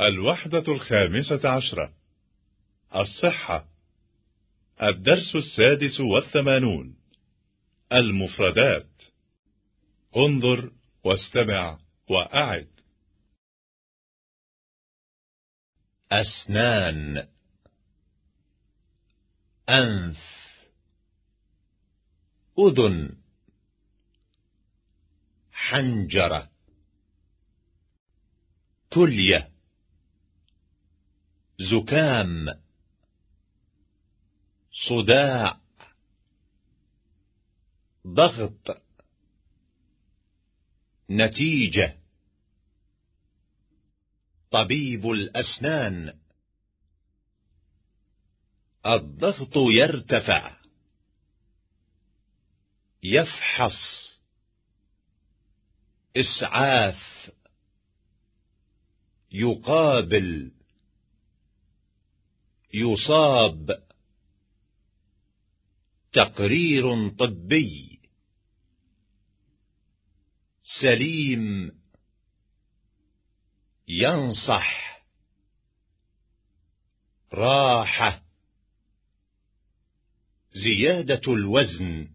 الوحدة الخامسة عشرة. الصحة. الدرس السادس والثمانون. المفردات. انظر واستمع وأعد. أسنان. أنف. أذن. حنجرة. كلية زكام صداع ضغط نتيجة طبيب الأسنان. الضغط يرتفع يفحص إسعاف يقابل. يصاب تقرير طبي سليم ينصح راحة زيادة الوزن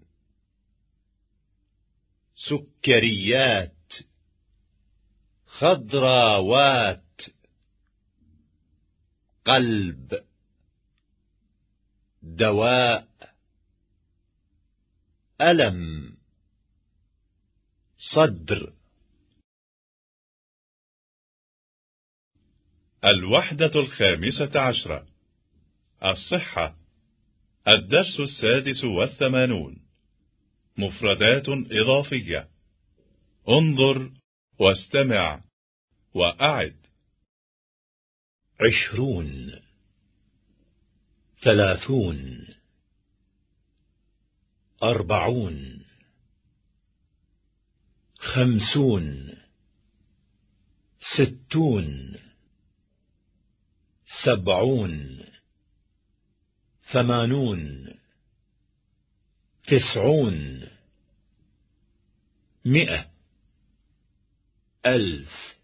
سكريات خضراوات قلب دواء ألم. صدر. الوحدة الخامسة عشرة. الصحة. الدرس السادس والثمانون. مفردات إضافية. انظر واستمع وأعد. عشرون. ثلاثون أربعون خمسون ستون سبعون ثمانون تسعون مئة ألف.